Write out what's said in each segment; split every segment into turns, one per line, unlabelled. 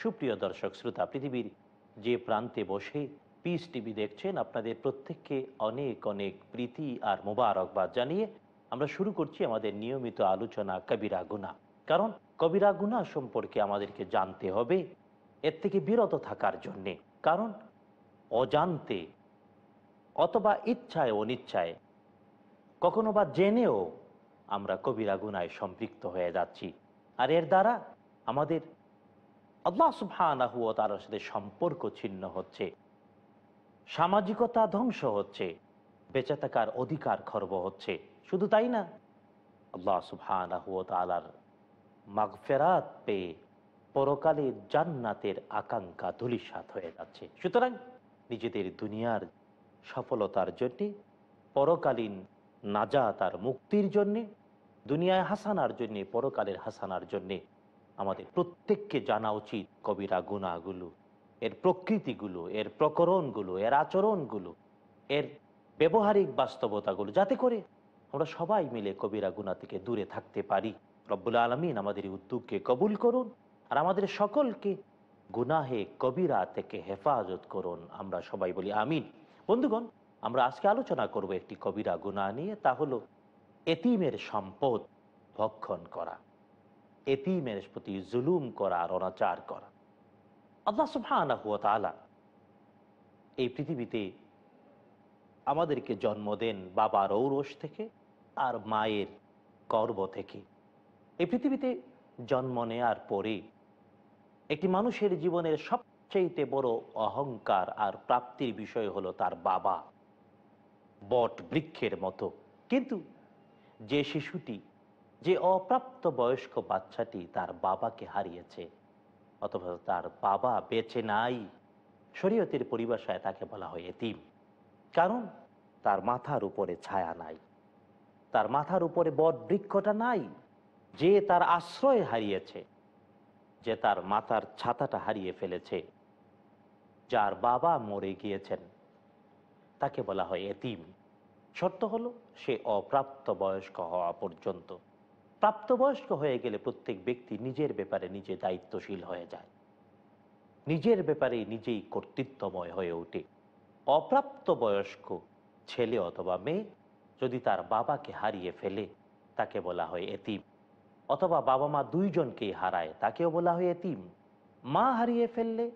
সুপ্রিয় দর্শক, শ্রোতা, পৃথিবীর যে প্রান্তে বসে পিস টিভি দেখছেন, আপনাদের প্রত্যেককে অনেক অনেক প্রীতি আর মোবারকবাদ জানিয়ে আমরা শুরু করছি আমাদের নিয়মিত আলোচনা কবিরা গুনা কারণ কবিরা গুনা সম্পর্কে আমাদেরকে জানতে হবে, এর থেকে বিরত থাকার জন্যে। কারণ অজান্তে অথবা ইচ্ছায় অনিচ্ছায় কখনো বা জেনেও আমরা কবিরা গুনায় সম্পৃক্ত হয়ে যাচ্ছি। আর এর দ্বারা আমাদের আল্লাহ সুবহানাহু ওয়া সাথে সম্পর্ক ছিন্ন হচ্ছে, সামাজিকতা ধ্বংস হচ্ছে বেঁচে থাকার অধিকার খর্ব হচ্ছে। শুধু তাই না, আল্লাহ সুবহানাহু মাগফেরাত পেয়ে পরকালে জান্নাতের আকাঙ্ক্ষা ধুলিসাত হয়ে যাচ্ছে। সুতরাং নিজেদের দুনিয়ার সফলতার জন্যে, পরকালীন নাজাত আর মুক্তির জন্যে, দুনিয়ায় হাসানার জন্যে, পরকালের হাসানার জন্যে আমাদের প্রত্যেককে জানা উচিত কবিরা গুণাগুলো, এর প্রকৃতিগুলো, এর প্রকরণগুলো, এর আচরণগুলো, এর ব্যবহারিক বাস্তবতাগুলো, যাতে করে আমরা সবাই মিলে কবিরা গুণা থেকে দূরে থাকতে পারি। রব্বুল আলমিন আমাদের এই উদ্যোগকে কবুল করুন আর আমাদের সকলকে গুনাহে কবিরা থেকে হেফাজত করুন। আমরা সবাই বলি আমিন। বন্ধুগণ, আমরা আজকে আলোচনা করব একটি কবিরা গুণা নিয়ে, তা হলো এতিমের সম্পদ ভক্ষণ করা। এতিমের প্রতি জুলুম করা আর অনাচার করা। আল্লাহ সুবহানাহু ওয়া তাআলা এই পৃথিবীতে আমাদেরকে জন্ম দেন বাবার ঔরস থেকে আর মায়ের গর্ব থেকে। এই পৃথিবীতে জন্ম নেয়ার পরে একটি মানুষের জীবনের সবচেয়ে বড় অহংকার আর প্রাপ্তির বিষয় হলো তার বাবা। বট বৃক্ষের মতো। কিন্তু যে শিশুটি যে অপ্রাপ্ত বয়স্ক বাচ্চাটি তার বাবাকে হারিয়েছে, অথবা তার বাবা বেঁচে নাই, শরীয়তের পরিভাষায় তাকে বলা হয় এতিম। কারণ তার মাথার উপরে ছায়া নাই। তার মাথার উপরে বট বৃক্ষটা নাই যে তার আশ্রয় হারিয়েছে, যে তার মাথার ছাতাটা হারিয়ে ফেলেছে। যার বাবা মরে গিয়েছেন, তাকে বলা হয় এতিম। শর্ত হলো সে অপ্রাপ্ত বয়স্ক হওয়া পর্যন্ত। প্রাপ্তবয়স্ক হয়ে গেলে প্রত্যেক ব্যক্তি নিজের ব্যাপারে নিজে দায়িত্বশীল হয়ে যায়। নিজের ব্যাপারে নিজেই কর্তৃত্বময় হয়ে ওঠে। অপ্রাপ্ত বয়স্ক ছেলে অথবা মেয়ে যদি তার বাবাকে হারিয়ে ফেলে, তাকে বলা হয় এতিম। অথবা বাবা মা দুইজনকেই হারায়, তাকেও বলা হয় এতিম। মা হারিয়ে ফেললে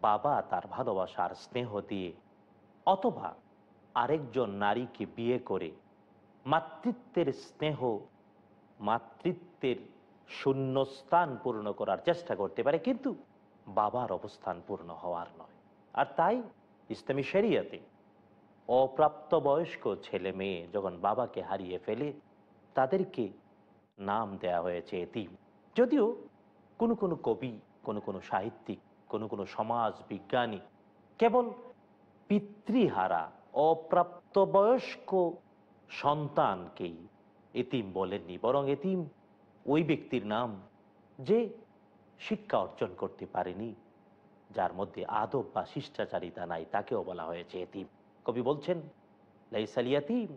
বাবা তার ভালোবাসার স্নেহ দিয়ে অথবা আরেকজন নারীকে বিয়ে করে মাতৃত্বের স্নেহ মাতৃত্বের শূন্যস্থান পূর্ণ করার চেষ্টা করতে পারে, কিন্তু বাবার অবস্থান পূর্ণ হওয়ার নয়। আর তাই ইসলামী শরিয়াতে অপ্রাপ্ত বয়স্ক ছেলে মেয়ে যখন বাবাকে হারিয়ে ফেলে, তাদেরকে নাম দেয়া হয়েছে এতিম। যদিও কোনো কোনো কবি, কোনো কোনো সাহিত্যিক, কোনো কোনো সমাজ বিজ্ঞানী কেবল পিতৃহারা অপ্রাপ্তবয়স্ক সন্তানকেই এতিম বলেননি, বরং এতিম ওই ব্যক্তির নাম যে শিক্ষা অর্জন করতে পারেনি, যার মধ্যে আদব বা শিষ্টাচারিতা নাই, তাকেও বলা হয়েছে এতিম। কবি বলছেন লাইসালিয়াতিম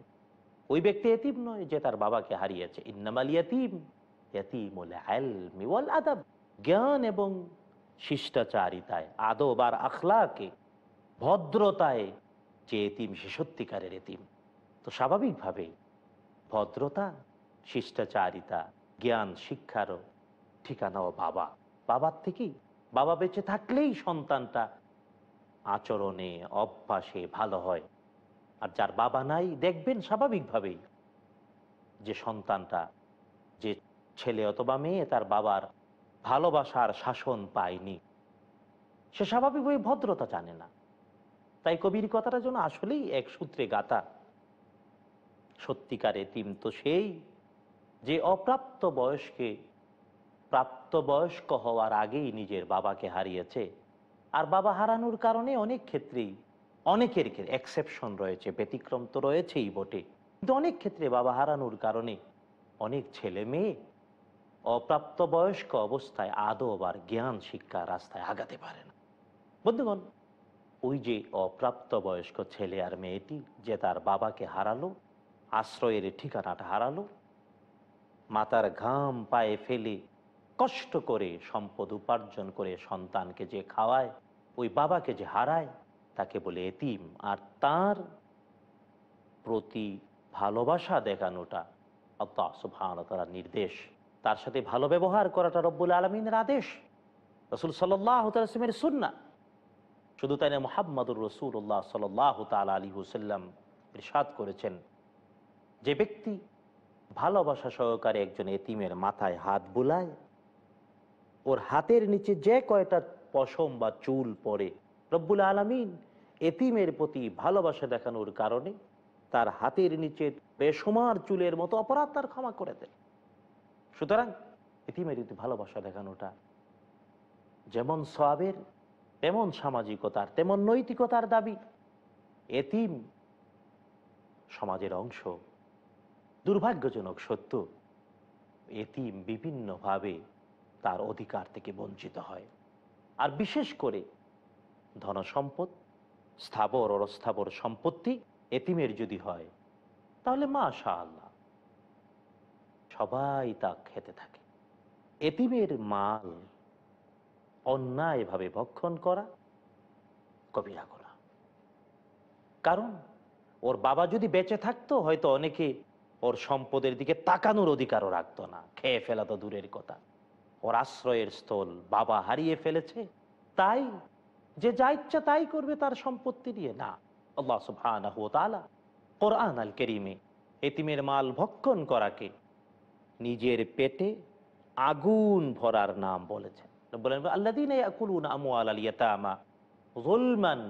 ওই ব্যক্তি এতিম নয় যে তার বাবাকে হারিয়েছে। ইন্নামালিয়াতিম আদব। জ্ঞান এবং শিষ্টাচারিতায়, আদব আর আখলাকে ভদ্রতায় যে এতিম, সে সত্যিকারের এতিম। তো স্বাভাবিকভাবেই ভদ্রতা, শিষ্টাচারিতা, জ্ঞান শিক্ষারও ঠিকানাও বাবা। বাবার থেকেই, বাবা বেঁচে থাকলেই সন্তানটা আচরণে, অভ্যাসে ভালো হয়। আর যার বাবা নাই, দেখবেন স্বাভাবিকভাবেই যে সন্তানটা, যে ছেলে অথবা মেয়ে তার বাবার ভালোবাসার শাসন পায়নি। সে স্বাভাবিকভাবে ভদ্রতা জানে না। তাই কবির কথাটা যেন আসলেই এক সূত্রে গাথা। সত্যিকার এতিম তো সেই যে অপ্রাপ্ত বয়সকে প্রাপ্তবয়স্ক হওয়ার আগেই নিজের বাবাকে হারিয়েছে। আর বাবা হারানোর কারণে অনেক ক্ষেত্রেই, অনেকের এক্সেপশন রয়েছে, ব্যতিক্রম তো রয়েছেই বটে। কিন্তু অনেক ক্ষেত্রে বাবা হারানোর কারণে অনেক ছেলে মেয়ে অপ্রাপ্তবয়স্ক অবস্থায় আদব আর জ্ঞান শিক্ষা রাস্তায় আগাতে পারে না। বন্ধুগণ, ওই যে অপ্রাপ্তবয়স্ক ছেলে আর মেয়েটি যে তার বাবাকে হারালো আশ্রয়ের ঠিকানাটা হারালো। মাতার ঘাম পায়ে ফেলে কষ্ট করে সম্পদ উপার্জন করে সন্তানকে যে খাওয়ায়, ওই বাবাকে যে হারায়, তাকে বলে এতিম। আর তার প্রতি ভালোবাসা দেখানোটা আল্লাহ সুবহানাহু নির্দেশ। তার সাথে ভালো ব্যবহার করাটা রব্বুল আলমিনের আদেশ। রসুল সাল্লামের সুন্না শুধু তাই না, মোহাম্মদুর রসুল্লাহ সাল্লাহ তাল আলী হুসাল্লাম ইরশাদ করেছেন। যে ব্যক্তি ভালোবাসা সহকারে একজন এতিমের মাথায় হাত বুলায়, ওর হাতের নিচে যে কয়টা পশম বা চুল পরে রব্বুল আলমিন এতিমের প্রতি ভালোবাসা দেখানোর কারণে তার হাতের নিচে বেসমার চুলের মতো অপরাধ তার ক্ষমা করে দেন সুতরাং এতিমের প্রতি ভালোবাসা দেখানোটা যেমন সবের তেমন সামাজিকতার, তেমন নৈতিকতার দাবি, এতিম সমাজের অংশ। দুর্ভাগ্যজনক সত্য, এতিম বিভিন্নভাবে তার অধিকার থেকে বঞ্চিত হয়। আর বিশেষ করে ধনসম্পদ, স্থাবর অস্থাবর সম্পত্তি এতিমের যদি হয়, তাহলে মা আল্লাহ সবাই তা খেতে থাকে। এতিমের মাল অন্যায়ভাবে ভক্ষণ করা, কবিরা করা। কারণ ওর বাবা যদি বেঁচে থাকতো, হয়তো অনেকে ওর সম্পদের দিকে তাকানোর অধিকারও রাখতো না। খেয়ে ফেলা তো দূরের কথা। ওর আশ্রয়ের স্থল বাবা হারিয়ে ফেলেছে, তাই যে যা ইচ্ছা তাই করবে তার সম্পত্তি দিয়ে না, আল্লাহ ওয়া তাআলা কোরআন আল কেরিমে এতিমের মাল ভক্ষণ করাকে নিজের পেটে আগুন ভরার নাম বলেছেন। বলেন আল্লাদিন ইয়াকুলুনা আমওয়াল আল ইয়াতামা যুলমান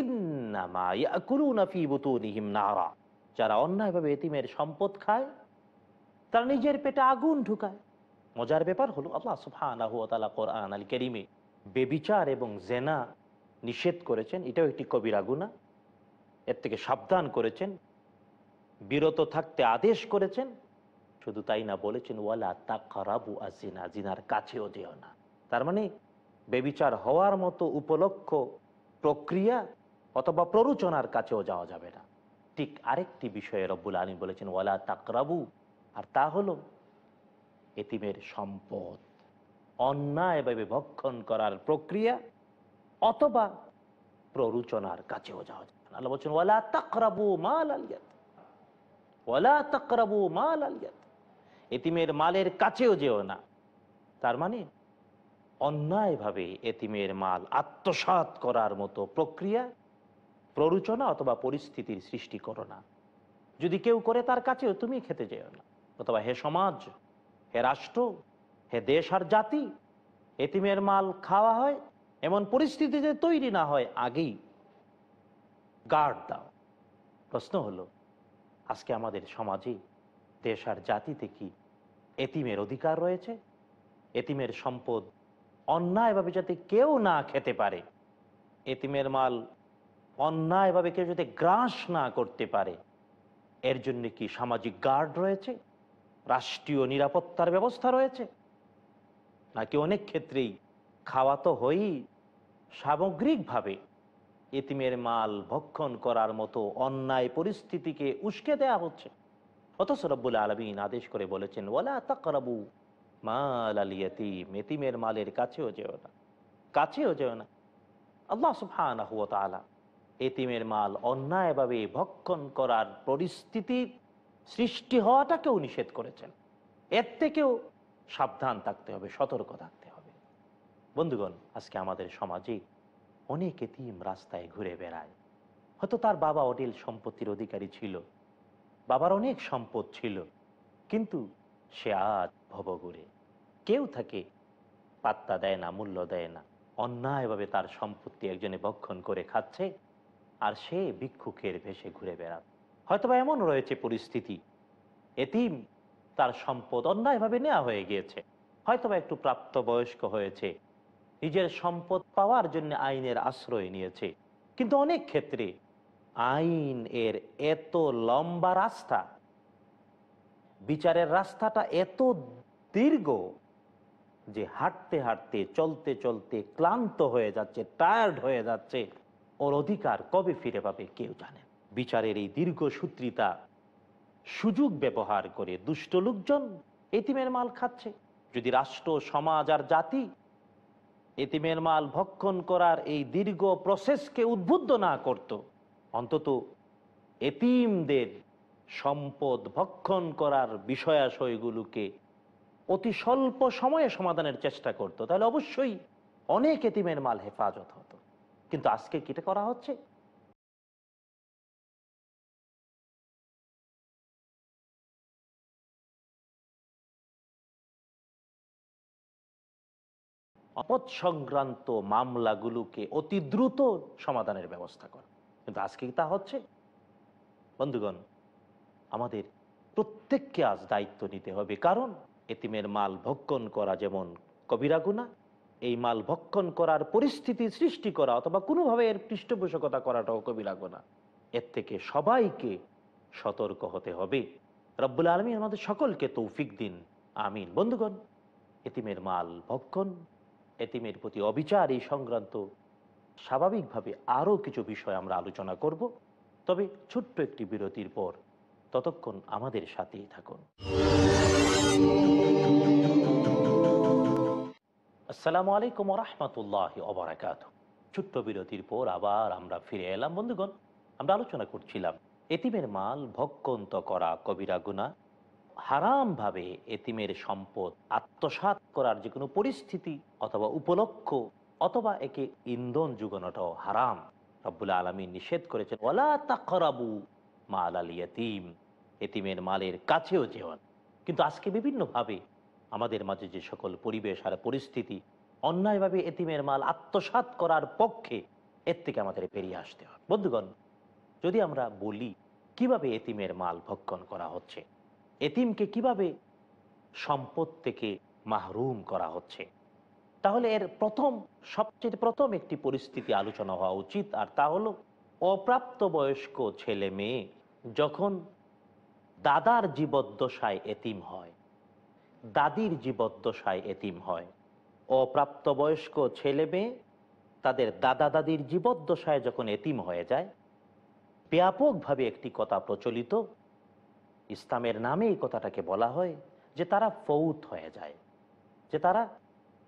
ইন্নামা ইয়াকুলুনা ফি বুতুনিহিম নারা। যারা অন্যায়ভাবে এতিমের সম্পদ খায়, তারা নিজের পেটে আগুন ঢুকায়। মজার ব্যাপার হলো আল্লাহ তাআলা কোরআন আল কারীমে বেবিচার এবং জেনা নিষেধ করেছেন। এটাও একটি কবিরা গুনাহ। এর থেকে সাবধান করেছেন। বিরত থাকতে আদেশ করেছেন। শুধু তাই না বলেছেন, ওয়ালা তাকারাবু আজিনা জিনার কাছেও যেও না। তার মানে বেবিচার হওয়ার মতো উপলক্ষ প্রক্রিয়া অথবা প্ররোচনার কাছেও যাওয়া যাবে না। ঠিক আরেকটি বিষয়ে রব্বুল আলী বলেছেন, ওয়ালা তাকরাবু। আর তা হলো এতিমের সম্পদ। অন্যায়ভাবে ভক্ষণ করার প্রক্রিয়া অথবা প্ররোচনার কাছেও যাওয়া না। আল্লাহ বলছেন, ওয়ালা তাকরাবু মাল আলিয়াত ওয়ালা তাকরাবু মাল আলিয়াত এতিমের মালের কাছেও যেও না। তার মানে অন্যায়ভাবে এতিমের মাল আত্মসাত করার মতো প্রক্রিয়া প্ররোচনা অথবা পরিস্থিতির সৃষ্টি করো না। যদি কেউ করে তার কাছেও তুমি খেতে যেও না। অথবা হে সমাজ, হে রাষ্ট্র, হে দেশ আর জাতি, এতিমের মাল খাওয়া হয়, এমন পরিস্থিতিতে তৈরি না হয় আগেই। গার্ড দাও। প্রশ্ন হলো, আজকে আমাদের সমাজে দেশ আর জাতিতে কি এতিমের অধিকার রয়েছে? এতিমের সম্পদ অন্যায়ভাবে যাতে কেউ না খেতে পারে, এতিমের মাল অন্যায়ভাবে কেউ যাতে গ্রাস না করতে পারে, এর জন্য কি সামাজিক গার্ড রয়েছে? রাষ্ট্রীয় নিরাপত্তার ব্যবস্থা রয়েছে? নাকি অনেক ক্ষেত্রেই খাওয়া তো হয়ই সামগ্রিকভাবে এতিমের মাল ভক্ষণ করার মতো অন্যায় পরিস্থিতিকে উস্কে দেয়া হচ্ছে। অথচ রব্বুল আলমিন আদেশ করে বলেছেন ওলা তাকরাবু মাল আল ইয়তিম এতিমের মালের কাছেও যেও না। কাছেও যেও না। আল্লাহ সুবহানাহু ওয়া তাআলা এতিমের মাল অন্যায়ভাবে ভক্ষণ করার পরিস্থিতি সৃষ্টি হওয়াটাকেও নিষেধ করেছেন। এর থেকেও সাবধান থাকতে হবে, সতর্ক থাকতে হবে। বন্ধুগণ, আজকে আমাদের সমাজে অনেক এতিম রাস্তায় ঘুরে বেড়ায়। হয়তো তার বাবা অডিল সম্পত্তির অধিকারী ছিল, বাবার অনেক সম্পদ ছিল, কিন্তু সে আজ ভবঘুরে। কেউ থাকে পাত্তা দেয় না, মূল্য দেয় না। অন্যায়ভাবে তার সম্পত্তি একজনে ভক্ষণ করে খাচ্ছে আর সে ভিক্ষুকের ভেসে ঘুরে বেড়াত হয়তোবা এমন রয়েছে পরিস্থিতি। এতিম তার সম্পদ অন্যায়ভাবে নেওয়া হয়ে গিয়েছে। হয়তোবা একটু প্রাপ্তবয়স্ক হয়েছে। নিজের সম্পদ পাওয়ার জন্য আইনের আশ্রয় নিয়েছে। কিন্তু অনেক ক্ষেত্রে আইন এর এত লম্বা রাস্তা, বিচারের রাস্তাটা এত দীর্ঘ যে হাঁটতে হাঁটতে, চলতে চলতে ক্লান্ত হয়ে যাচ্ছে টায়ার্ড হয়ে যাচ্ছে। ওর অধিকার কবে ফিরে পাবে কেউ জানে। বিচারের এই দীর্ঘ সূত্রিতা সুযোগ ব্যবহার করে দুষ্ট লোকজন এতিমের মাল খাচ্ছে। যদি রাষ্ট্র, সমাজ আর জাতি এতিমের মাল ভক্ষণ করার এই দীর্ঘ প্রসেসকে উদ্বুদ্ধ না করত, অন্তত এতিমদের সম্পদ ভক্ষণ করার বিষয়াশয়গুলোকে অতি স্বল্প সময়ে সমাধানের চেষ্টা করত, তাহলে অবশ্যই অনেক এতিমের মাল হেফাজত হতো। কিন্তু আজকে কিটা করা হচ্ছে? অপদ সংক্রান্ত মামলাগুলোকে অতি দ্রুত সমাধানের ব্যবস্থা করা। কিন্তু আজকে তা হচ্ছে? বন্ধুগণ, আমাদের প্রত্যেককে আজ দায়িত্ব নিতে হবে। কারণ এতিমের মাল ভক্ষণ করা যেমন কবিরা গুণা এই মাল ভক্ষণ করার পরিস্থিতি সৃষ্টি করা অথবা কোনোভাবে এর পৃষ্ঠপোষকতা করাটাও কবি কবিরা গুণা এর থেকে সবাইকে সতর্ক হতে হবে। রব্বুল আলমী আমাদের সকলকে তৌফিক দিন। আমিন। বন্ধুগণ, এতিমের মাল ভক্ষণ, এতিমের প্রতি অবিচার এই সংক্রান্ত স্বাভাবিকভাবে আরও কিছু বিষয় আমরা আলোচনা করব। তবে ছোট্ট একটি বিরতির পর ততক্ষণ আমাদের সাথেই থাকুন। আসসালামু আলাইকুম রহমতুল্লাহ অবরাকাত ছোট্ট বিরতির পর আবার আমরা ফিরে এলাম। বন্ধুগণ, আমরা আলোচনা করছিলাম এতিমের মাল ভক্ষন্ত করা কবিরা গুণা হারামভাবে এতিমের সম্পদ আত্মসাৎ করার যে কোনো পরিস্থিতি অথবা উপলক্ষ অথবা একে ইন্ধন যুগানোটাও হারাম। রব্বুল আলমী নিষেধ করেছেন ওলা তাকরাবু মাল আল ইয়তিম। এতিমের মালের কাছেও যেওয়ান কিন্তু আজকে বিভিন্নভাবে আমাদের মাঝে যে সকল পরিবেশ আর পরিস্থিতি, অন্যায়ভাবে এতিমের মাল আত্মসাৎ করার পক্ষে এর থেকে আমাদের বেরিয়ে আসতে হয় বন্ধুগণ, যদি আমরা বলি কীভাবে এতিমের মাল ভক্ষণ করা হচ্ছে, এতিমকে কীভাবে সম্পদ থেকে মাহরুম করা হচ্ছে, তাহলে এর প্রথম, সবচেয়ে প্রথম একটি পরিস্থিতি আলোচনা হওয়া উচিত, আর তা হলো অপ্রাপ্তবয়স্ক ছেলে মেয়ে যখন দাদার জীবদ্দশায় এতিম হয় দাদির জীবদ্দশায় এতিম হয়। অপ্রাপ্তবয়স্ক ছেলে মেয়ে তাদের দাদা দাদির জীবদ্দশায় যখন এতিম হয়ে যায়, ব্যাপকভাবে একটি কথা প্রচলিত। ইসলামের নামে এই কথাটাকে বলা হয় যে তারা ফৌত হয়ে যায়। যে তারা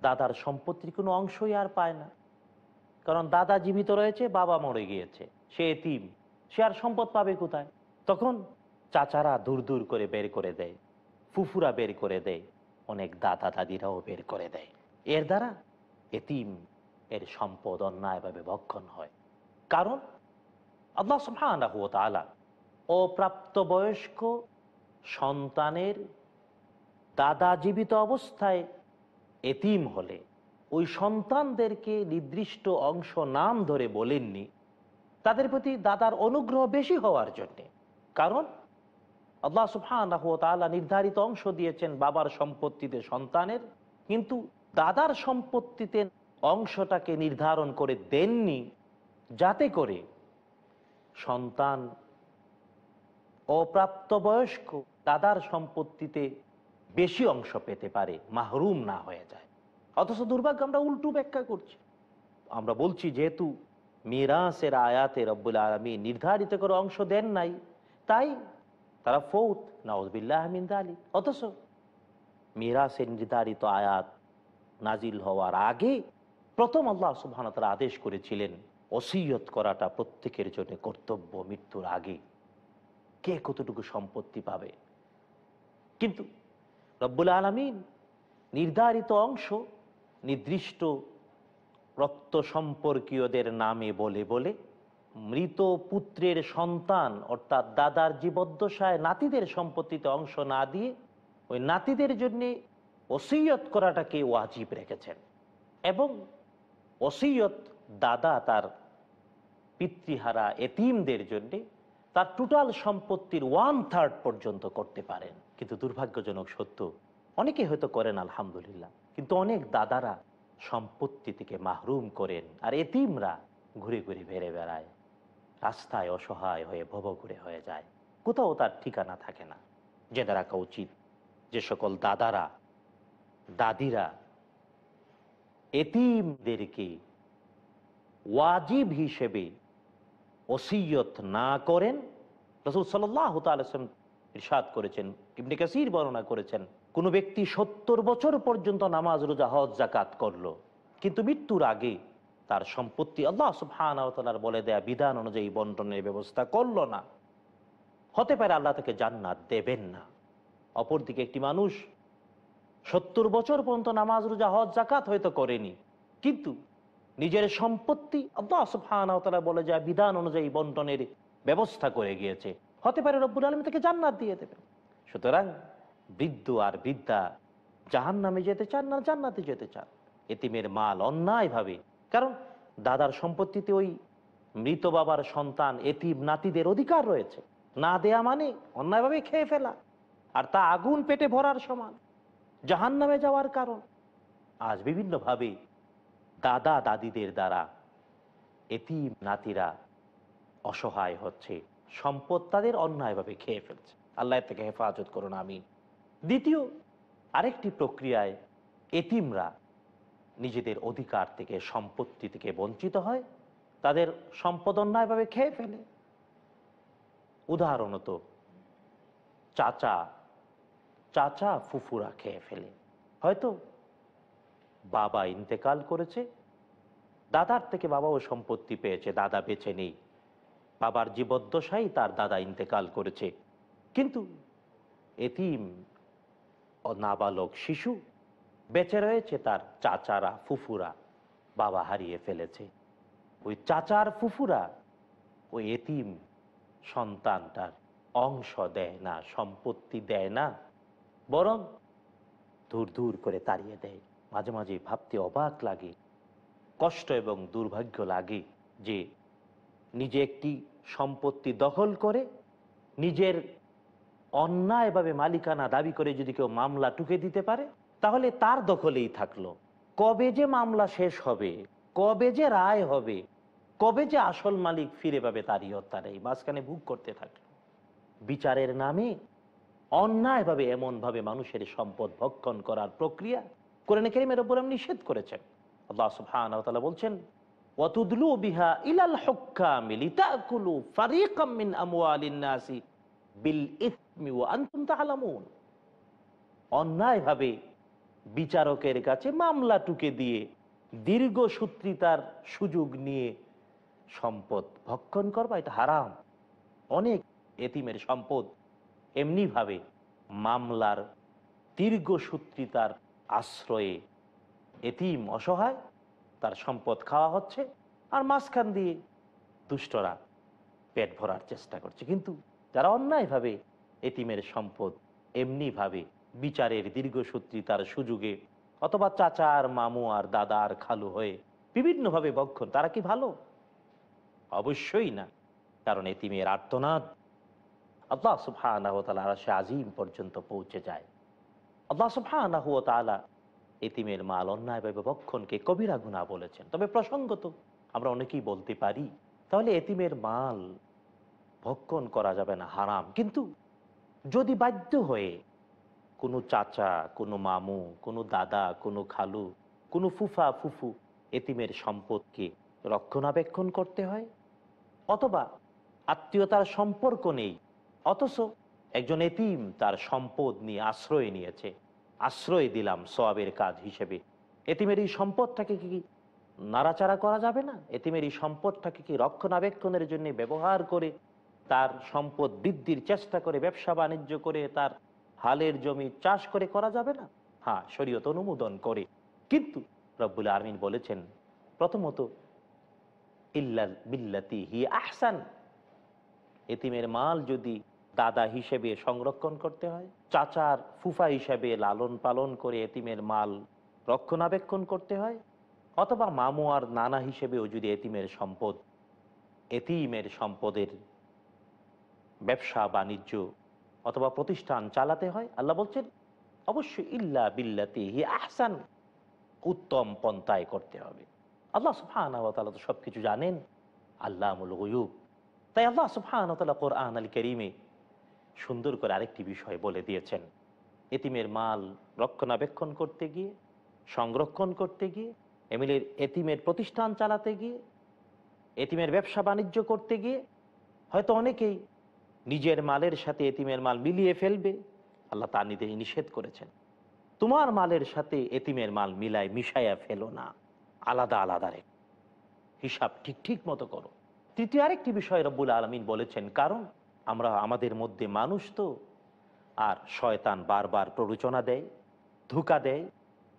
দাদার সম্পত্তির কোনো অংশই আর পায় না। কারণ দাদা জীবিত রয়েছে, বাবা মরে গিয়েছে, সে এতিম, সে আর সম্পদ পাবে কোথায়? তখন চাচারা দূর দূর করে বের করে দেয়। ফুফুরা বের করে দেয়, অনেক দাদা দাদিরাও বের করে দেয়। এর দ্বারা এতিম এর সম্পদ অন্যায়ভাবে ভক্ষণ হয়। কারণ আল্লাহ সুবহানাহু ওয়া তাআলা অপ্রাপ্তবয়স্ক সন্তানের দাদা জীবিত অবস্থায় এতিম হলে ওই সন্তানদেরকে নির্দিষ্ট অংশ নাম ধরে বলেননি। তাদের প্রতি দাদার অনুগ্রহ বেশি হওয়ার জন্যে। কারণ আল্লাহ সুবহানাহু ওয়া তাআলা নির্ধারিত অংশ দিয়েছেন বাবার সম্পত্তিতে সন্তানের, কিন্তু দাদার সম্পত্তিতে অংশটাকে নির্ধারণ করে দেননি যাতে করে সন্তান অপ্রাপ্তবয়স্ক দাদার সম্পত্তিতে বেশি অংশ পেতে পারে, মাহরুম না হয়ে যায়। অথচ দুর্ভাগ্য, আমরা উল্টো ব্যাখ্যা করছি। আমরা বলছি, যেহেতু মিরাসের আয়াতে রব্বুল আলমী নির্ধারিত করে অংশ দেন নাই, তাই তারা ফৌত নওয়াজবিল্লাহ আহমিন আলী অথচ মিরাসের নির্ধারিত আয়াত নাজিল হওয়ার আগে প্রথম আল্লাহ সুবহান তারা আদেশ করেছিলেন, ওসিয়ত করাটা প্রত্যেকের জন্য কর্তব্য মৃত্যুর আগে। কে কতটুকু সম্পত্তি পাবে? কিন্তু রব্বুল আলমিন নির্ধারিত অংশ নির্দিষ্ট রক্ত সম্পর্কীয়দের নামে বলে বলে মৃত পুত্রের সন্তান, অর্থাৎ দাদার জীবদ্দশায় নাতিদের সম্পত্তিতে অংশ না দিয়ে ওই নাতিদের জন্যে ওসিয়ত করাটাকে ওয়াজিব রেখেছেন। এবং ওসিয়ত দাদা তার পিতৃহারা এতিমদের জন্যে তার টোটাল সম্পত্তির ওয়ান থার্ড পর্যন্ত করতে পারেন। কিন্তু দুর্ভাগ্যজনক সত্য, অনেকে হয়তো করেন আলহামদুলিল্লাহ, কিন্তু অনেক দাদারা সম্পত্তি থেকে মাহরুম করেন আর এতিমরা ঘুরে ঘুরে বেড়ে বেড়ায়। রাস্তায় অসহায় হয়ে ভবঘুরে হয়ে যায়। কোথাও তার ঠিকানা থাকে না। জেনে রাখা উচিত যে সকল দাদারা, দাদিরা এতিমদেরকে ওয়াজিব হিসেবে ওসিয়ত না করেন। রসুল সাল্লাহ তালম ইরশাদ করেছেন, ইবনে কাসির বর্ণনা করেছেন, কোনো ব্যক্তি সত্তর বছর পর্যন্ত নামাজ, রোজা, হজ জাকাত করল, কিন্তু মৃত্যুর আগে তার সম্পত্তি আল্লাহ সুবহানার বলে দেয়া বিধান অনুযায়ী বন্টনের ব্যবস্থা করল না। হতে পারে আল্লাহ তাকে জান্নাত দেবেন না। অপরদিকে একটি মানুষ সত্তর বছর পর্যন্ত নামাজ, রোজা, হজ জাকাত হয়তো করেনি, কিন্তু নিজের সম্পত্তি আল্লাহ সুবহানাহু বলে যায় বিধান অনুযায়ী বন্টনের ব্যবস্থা করে গিয়েছে। হতে পারে রব্বুল আলম তাকে জান্নাত দিয়ে দেবেন। সুতরাং বৃদ্ধ আর বৃদ্ধা জাহান নামে যেতে চান না জান্নাতে যেতে চান। এতিমের মাল অন্যায়ভাবে কারণ দাদার সম্পত্তিতে ওই মৃত বাবার সন্তান, এতিম নাতিদের অধিকার রয়েছে। না দেয়া মানে অন্যায়ভাবে খেয়ে ফেলা, আর তা আগুন পেটে ভরার সমান জাহান নামে যাওয়ার কারণ। আজ বিভিন্নভাবে দাদা দাদিদের দ্বারা এতিম নাতিরা অসহায় হচ্ছে, সম্পদ তাদের অন্যায়ভাবে খেয়ে ফেলছে। আল্লাহ থেকে হেফাজত করুন আমি দ্বিতীয়, আরেকটি প্রক্রিয়ায় এতিমরা নিজেদের অধিকার থেকে, সম্পত্তি থেকে বঞ্চিত হয়, তাদের সম্পদ অন্যায়ভাবে খেয়ে ফেলে। উদাহরণত, চাচা চাচা ফুফুরা খেয়ে ফেলে। হয়তো বাবা ইন্তেকাল করেছে, দাদার থেকে বাবাও সম্পত্তি পেয়েছে, দাদা বেছে নেই। বাবার জীবদ্দশাই তার দাদা ইন্তেকাল করেছে। কিন্তু এতিম ও নাবালক শিশু বেঁচে রয়েছে তার চাচারা, ফুফুরা। বাবা হারিয়ে ফেলেছে। ওই চাচার, ফুফুরা ওই এতিম সন্তানটার অংশ দেয় না, সম্পত্তি দেয় না, বরং দূর দূর করে তাড়িয়ে দেয়। মাঝে মাঝে ভাবতে অবাক লাগে, কষ্ট এবং দুর্ভাগ্য লাগে যে নিজে একটি সম্পত্তি দখল করে নিজের অন্যায়ভাবে মালিকানা দাবি করে যদি কেউ মামলা টুকে দিতে পারে তাহলে তার দখলেই থাকল। কবে যে মামলা শেষ হবে, কবে যে রায় হবে, কবে যে আসল মালিক ফিরে পাবে তারই হত্যার এই মাঝখানে ভুগ করতে থাকল। বিচারের নামে অন্যায়ভাবে এমনভাবে মানুষের সম্পদ ভক্ষণ করার প্রক্রিয়া কোরআন কেরিমের উপর নিষেধ করেছেন। বলছেন, ওয়াতুদলু বিহা ইলাল নাসি অন্যায়ভাবে বিচারকের কাছে মামলা টুকে দিয়ে দীর্ঘ সূত্রিতার সুযোগ নিয়ে সম্পদ ভক্ষণ করবা, এটা হারাম। অনেক এতিমের সম্পদ এমনিভাবে মামলার দীর্ঘ সূত্রিতার আশ্রয়ে এতিম অসহায়, তার সম্পদ খাওয়া হচ্ছে আর মাঝখান দিয়ে দুষ্টরা পেট ভরার চেষ্টা করছে। কিন্তু যারা অন্যায়ভাবে এতিমের সম্পদ এমনিভাবে বিচারের দীর্ঘসূত্রিতার সুযোগে, অথবা চাচা আর মামু আর দাদা আর খালু হয়ে বিভিন্নভাবে বক্ষণ, তারা কি ভালো? অবশ্যই না, কারণ এতিমের আর্তনাদ। আল্লাহ ওয়া তাআলা আরশে আজিম পর্যন্ত পৌঁছে যায়। আল্লাহ সুবহানাহু ওয়া তাআলা এতিমের মাল অন্যায়ভাবে বক্ষণকে কবিরা গুণা বলেছেন। তবে প্রসঙ্গত, আমরা অনেকেই বলতে পারি, তাহলে এতিমের মাল ভক্ষণ করা যাবে না, হারাম। কিন্তু যদি বাধ্য হয়ে কোনো চাচা, কোনো মামু, কোনো দাদা, কোনো খালু, কোনো ফুফা, ফুফু এতিমের সম্পদকে রক্ষণাবেক্ষণ করতে হয়। অথবা আত্মীয়তার সম্পর্ক নেই, অথচ একজন এতিম তার সম্পদ নিয়ে আশ্রয় নিয়েছে। আশ্রয় দিলাম সোয়াবের কাজ হিসেবে। এতিমের এই সম্পদটাকে কি নাড়াচাড়া করা যাবে না? এতিমের এই সম্পদটাকে কি রক্ষণাবেক্ষণের জন্য ব্যবহার করে তার সম্পদ বৃদ্ধির চেষ্টা করে, ব্যবসা বাণিজ্য করে তার হালের জমি চাষ করে করা যাবে না? হ্যাঁ শরীয়ত অনুমোদন করে। কিন্তু রব্বুল আরমিন বলেছেন, প্রথমত, ইল্লাল বিল্লাতি হি আহসান। এতিমের মাল যদি দাদা হিসেবে সংরক্ষণ করতে হয়, চাচার ফুফা হিসেবে লালন পালন করে এতিমের মাল রক্ষণাবেক্ষণ করতে হয়, অথবা মামু আর নানা হিসেবেও যদি এতিমের সম্পদ, এতিমের সম্পদের ব্যবসা বাণিজ্য অথবা প্রতিষ্ঠান চালাতে হয়, আল্লাহ বলছেন, অবশ্যই ইল্লা বিল্লাতি হি আহসান। উত্তম পন্থায় করতে হবে। আল্লাহ সুফান তো সব কিছু জানেন আল্লাহমুল গয়ুব। তাই আল্লাহ সুফান কোরআন আল করিমে সুন্দর করে আরেকটি বিষয় বলে দিয়েছেন। এতিমের মাল রক্ষণাবেক্ষণ করতে গিয়ে, সংরক্ষণ করতে গিয়ে, এমিলের এতিমের প্রতিষ্ঠান চালাতে গিয়ে, এতিমের ব্যবসা বাণিজ্য করতে গিয়ে, হয়তো অনেকেই নিজের মালের সাথে এতিমের মাল মিলিয়ে ফেলবে। আল্লাহ তার নিতে নিষেধ করেছেন। তোমার মালের সাথে এতিমের মাল মিলায় মিশাইয়া ফেলো না। আলাদা আলাদা রে। হিসাব ঠিক ঠিক মতো করো। তৃতীয় আরেকটি বিষয় রব্বুল আলমিন বলেছেন, কারণ আমরা আমাদের মধ্যে মানুষ তো, আর শয়তান বারবার প্ররোচনা দেয়, ধোকা দেয়।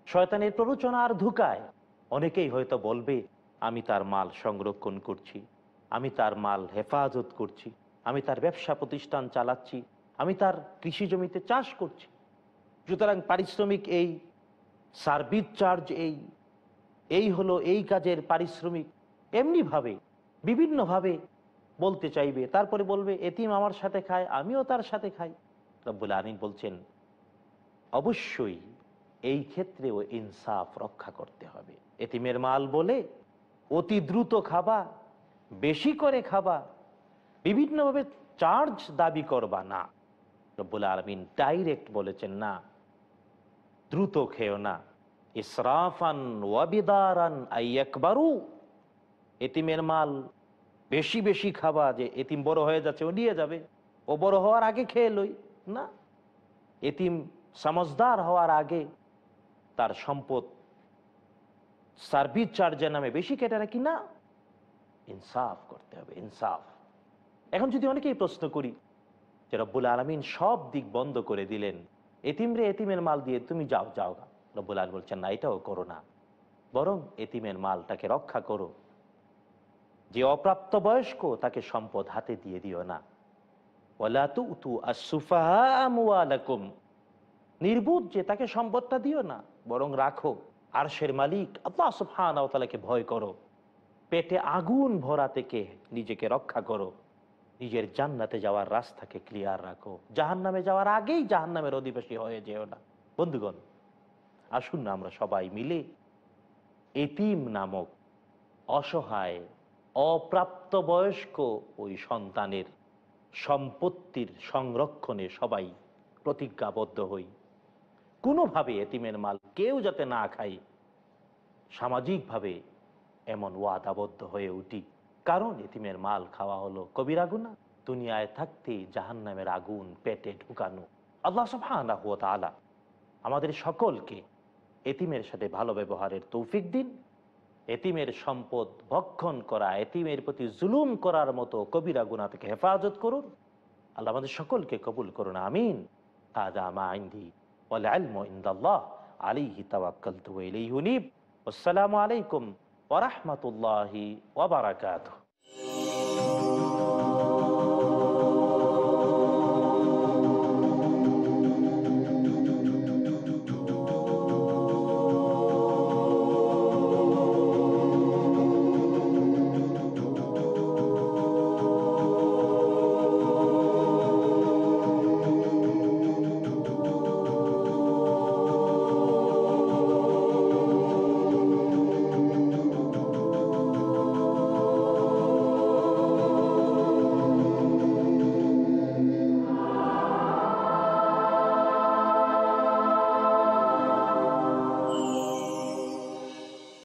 শয়তানের প্ররোচনা আর ধোকায়। অনেকেই হয়তো বলবে, আমি তার মাল সংরক্ষণ করছি, আমি তার মাল হেফাজত করছি। আমি তার ব্যবসা প্রতিষ্ঠান চালাচ্ছি, আমি তার কৃষি জমিতে চাষ করছি। সুতরাং পারিশ্রমিক এই সার্ভিস চার্জ এই এই হলো এই কাজের পারিশ্রমিক। এমনিভাবে, বিভিন্নভাবে বলতে চাইবে, তারপরে বলবে, এতিম আমার সাথে খায়, আমিও তার সাথে খাই। রব্বুল আমিন বলছেন, অবশ্যই এই ক্ষেত্রেও ইনসাফ রক্ষা করতে হবে। এতিমের মাল বলে অতি দ্রুত খাবা, বেশি করে খাবা বিভিন্নভাবে চার্জ দাবি করবা না। রব্বুল আলমিন ডাইরেক্ট বলেছেন না, দ্রুত খেও না। ইসরাফান ওয়াবিদারান আইয়াকবারু এতিমের মাল বেশি বেশি খাবা যে এতিম বড় হয়ে যাচ্ছে, ও নিয়ে যাবে। ও বড় হওয়ার আগে খেয়ে লই। না। এতিম সমজদার হওয়ার আগে তার সম্পদ সার্ভিস চার্জের নামে বেশি কেটে রাখি না। ইনসাফ করতে হবে, ইনসাফ। এখন যদি অনেকেই প্রশ্ন করি যে রব্বুল আলমিন সব দিক বন্ধ করে দিলেন এতিমরে এতিমের মাল দিয়ে তুমি যাও যাও গা। রব্বুল আলম বলছেন, না, এটাও করো না। বরং এতিমের মালটাকে রক্ষা করো। যে অপ্রাপ্ত বয়স্ক তাকে সম্পদ হাতে দিয়ে দিও না। নির্বুধ যে তাকে সম্পদটা দিও না, বরং রাখো। আর সের মালিক আল্লাহ ভয় করো। পেটে আগুন ভরা থেকে নিজেকে রক্ষা করো। নিজের জান্নাতে যাওয়ার রাস্তাকে ক্লিয়ার রাখো। জাহান নামে যাওয়ার আগেই জাহান নামের অধিবাসী হয়ে যেও না। বন্ধুগণ, আসুন না আমরা সবাই মিলে এতিম নামক অসহায়, অপ্রাপ্তবয়স্ক ওই সন্তানের সম্পত্তির সংরক্ষণে সবাই প্রতিজ্ঞাবদ্ধ হই। কোনোভাবে এতিমের মাল কেউ যাতে না খায়, সামাজিকভাবে এমন ওয়াদাবদ্ধ হয়ে উঠি। কারণ এতিমের মাল খাওয়া হলো কবির আগুনা। দুনিয়ায় থাকতে জাহান নামের আগুন পেটে ঢুকানো। আল্লাহ সফানা হুয়া তালা আমাদের সকলকে এতিমের সাথে ভালো ব্যবহারের তৌফিক দিন। এতিমের সম্পদ ভক্ষণ করা, এতিমের প্রতি জুলুম করার মতো কবিরা গুণা থেকে হেফাজত করুন। আল্লাহ আমাদের সকলকে কবুল করুন, আমিন। আসসালামু আলাইকুম ওয়া রাহমাতুল্লাহি ওয়া বারাকাতুহু